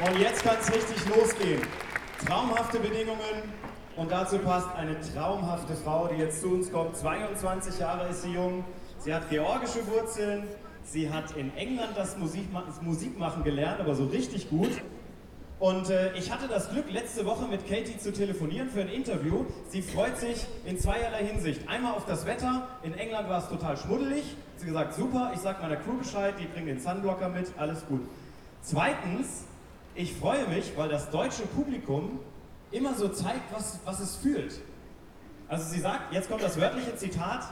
Und jetzt kann es richtig losgehen. Traumhafte Bedingungen und dazu passt eine traumhafte Frau, die jetzt zu uns kommt. 22 Jahre ist sie jung. Sie hat georgische Wurzeln. Sie hat in England das Musikmachen gelernt, aber so richtig gut. Und äh, ich hatte das Glück, letzte Woche mit Katie zu telefonieren für ein Interview. Sie freut sich in zweierlei Hinsicht. Einmal auf das Wetter. In England war es total schmuddelig. Sie gesagt, super, ich sag meiner Crew Bescheid, die bringen den Sunblocker mit, alles gut. Zweitens, ich freue mich, weil das deutsche Publikum immer so zeigt, was, was es fühlt. Also sie sagt, jetzt kommt das wörtliche Zitat,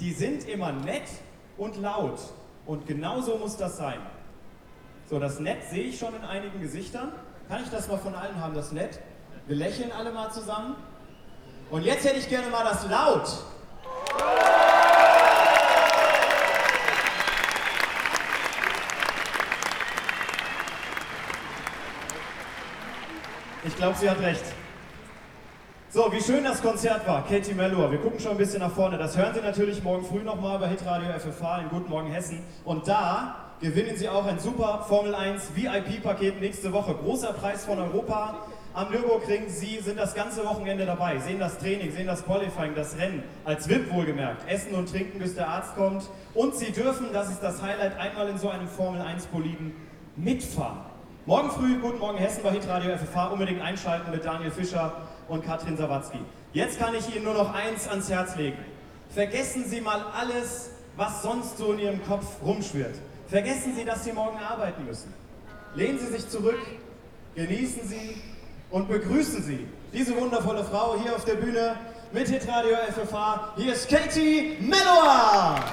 die sind immer nett und laut. Und genau so muss das sein. So, das Nett sehe ich schon in einigen Gesichtern. Kann ich das mal von allen haben, das Nett? Wir lächeln alle mal zusammen. Und jetzt hätte ich gerne mal das Laut. Ich glaube, sie hat recht. So, wie schön das Konzert war, Katie Melua. Wir gucken schon ein bisschen nach vorne. Das hören Sie natürlich morgen früh nochmal bei Hitradio FFH in Guten Morgen Hessen. Und da gewinnen Sie auch ein super Formel 1 VIP-Paket nächste Woche. Großer Preis von Europa am Nürburgring. Sie sind das ganze Wochenende dabei, sehen das Training, sehen das Qualifying, das Rennen, als VIP wohlgemerkt. Essen und trinken, bis der Arzt kommt. Und Sie dürfen, das ist das Highlight, einmal in so einem Formel 1-Boliden mitfahren. Morgen früh, Guten Morgen Hessen bei Hitradio FFH, unbedingt einschalten mit Daniel Fischer und Katrin Sawatzki. Jetzt kann ich Ihnen nur noch eins ans Herz legen. Vergessen Sie mal alles, was sonst so in Ihrem Kopf rumschwirrt. Vergessen Sie, dass Sie morgen arbeiten müssen. Lehnen Sie sich zurück, genießen Sie und begrüßen Sie diese wundervolle Frau hier auf der Bühne mit Hitradio FFH. Hier ist Katie Mellower!